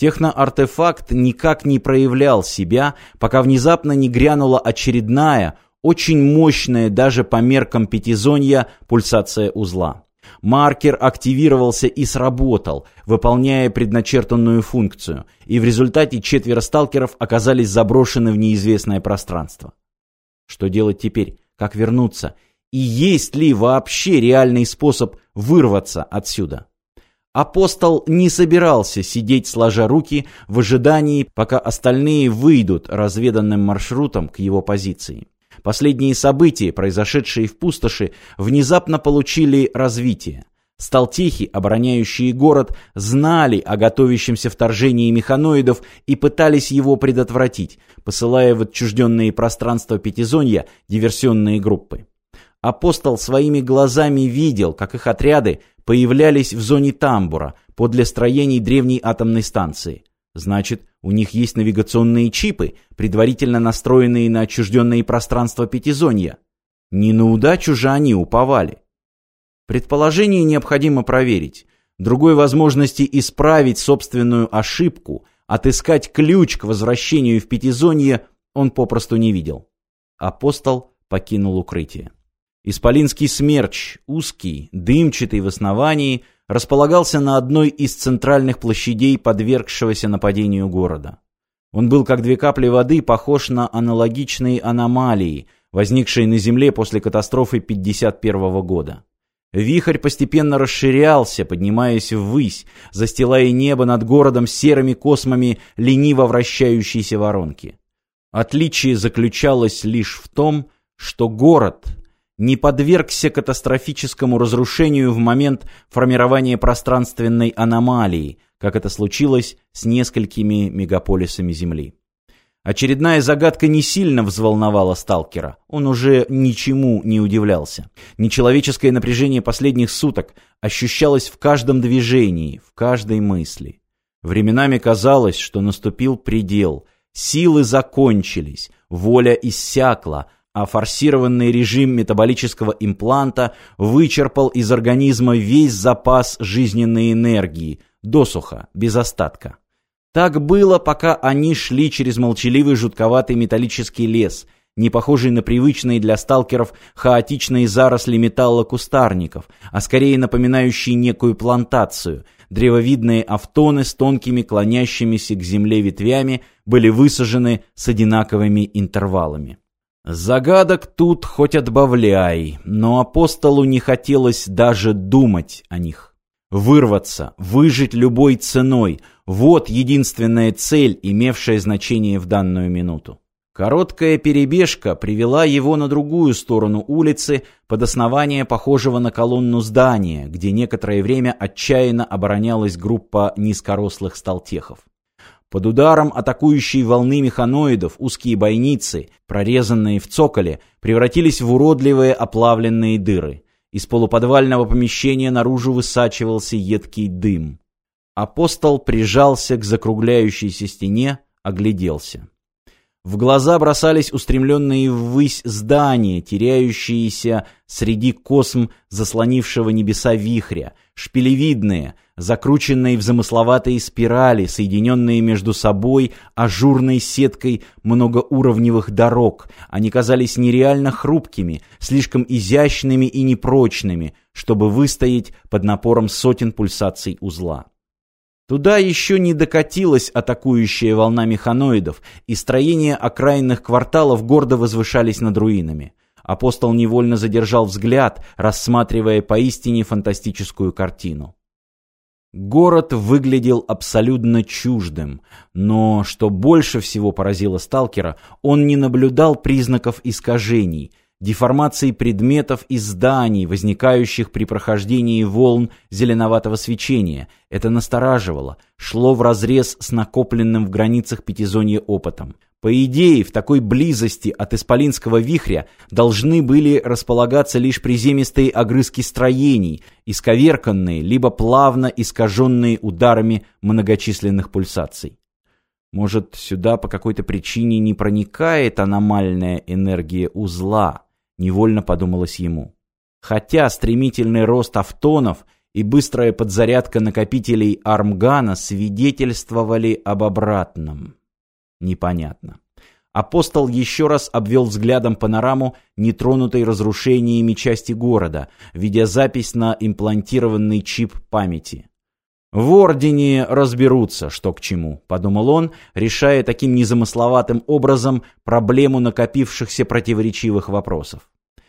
Техноартефакт никак не проявлял себя, пока внезапно не грянула очередная, очень мощная даже по меркам пятизонья пульсация узла. Маркер активировался и сработал, выполняя предначертанную функцию, и в результате четверо сталкеров оказались заброшены в неизвестное пространство. Что делать теперь? Как вернуться? И есть ли вообще реальный способ вырваться отсюда? Апостол не собирался сидеть сложа руки в ожидании, пока остальные выйдут разведанным маршрутом к его позиции. Последние события, произошедшие в пустоши, внезапно получили развитие. Сталтехи, обороняющие город, знали о готовящемся вторжении механоидов и пытались его предотвратить, посылая в отчужденные пространства Пятизонья диверсионные группы. Апостол своими глазами видел, как их отряды появлялись в зоне тамбура, подле строений древней атомной станции. Значит, у них есть навигационные чипы, предварительно настроенные на отчужденные пространства Пятизонья. Не на удачу же они уповали. Предположение необходимо проверить. Другой возможности исправить собственную ошибку, отыскать ключ к возвращению в Пятизонье он попросту не видел. Апостол покинул укрытие. Исполинский смерч, узкий, дымчатый в основании, располагался на одной из центральных площадей подвергшегося нападению города. Он был, как две капли воды, похож на аналогичные аномалии, возникшие на Земле после катастрофы 51 года. Вихрь постепенно расширялся, поднимаясь ввысь, застилая небо над городом серыми космами лениво вращающейся воронки. Отличие заключалось лишь в том, что город — не подвергся катастрофическому разрушению в момент формирования пространственной аномалии, как это случилось с несколькими мегаполисами Земли. Очередная загадка не сильно взволновала сталкера. Он уже ничему не удивлялся. Нечеловеческое напряжение последних суток ощущалось в каждом движении, в каждой мысли. Временами казалось, что наступил предел. Силы закончились, воля иссякла, а форсированный режим метаболического импланта вычерпал из организма весь запас жизненной энергии, досуха, без остатка. Так было, пока они шли через молчаливый жутковатый металлический лес, не похожий на привычные для сталкеров хаотичные заросли металла кустарников, а скорее напоминающие некую плантацию. Древовидные автоны с тонкими клонящимися к земле ветвями были высажены с одинаковыми интервалами. Загадок тут хоть отбавляй, но апостолу не хотелось даже думать о них. Вырваться, выжить любой ценой – вот единственная цель, имевшая значение в данную минуту. Короткая перебежка привела его на другую сторону улицы, под основание похожего на колонну здания, где некоторое время отчаянно оборонялась группа низкорослых сталтехов. Под ударом атакующей волны механоидов узкие бойницы, прорезанные в цоколе, превратились в уродливые оплавленные дыры. Из полуподвального помещения наружу высачивался едкий дым. Апостол прижался к закругляющейся стене, огляделся. В глаза бросались устремленные ввысь здания, теряющиеся среди косм заслонившего небеса вихря, шпилевидные, закрученные в замысловатые спирали, соединенные между собой ажурной сеткой многоуровневых дорог. Они казались нереально хрупкими, слишком изящными и непрочными, чтобы выстоять под напором сотен пульсаций узла. Туда еще не докатилась атакующая волна механоидов, и строения окраинных кварталов гордо возвышались над руинами. Апостол невольно задержал взгляд, рассматривая поистине фантастическую картину. Город выглядел абсолютно чуждым, но, что больше всего поразило сталкера, он не наблюдал признаков искажений, деформации предметов и зданий, возникающих при прохождении волн зеленоватого свечения. Это настораживало, шло вразрез с накопленным в границах пятизонья опытом. По идее, в такой близости от исполинского вихря должны были располагаться лишь приземистые огрызки строений, исковерканные, либо плавно искаженные ударами многочисленных пульсаций. Может, сюда по какой-то причине не проникает аномальная энергия узла, невольно подумалось ему. Хотя стремительный рост автонов и быстрая подзарядка накопителей армгана свидетельствовали об обратном. Непонятно. Апостол еще раз обвел взглядом панораму, нетронутой разрушениями части города, видя запись на имплантированный чип памяти. «В Ордене разберутся, что к чему», — подумал он, решая таким незамысловатым образом проблему накопившихся противоречивых вопросов.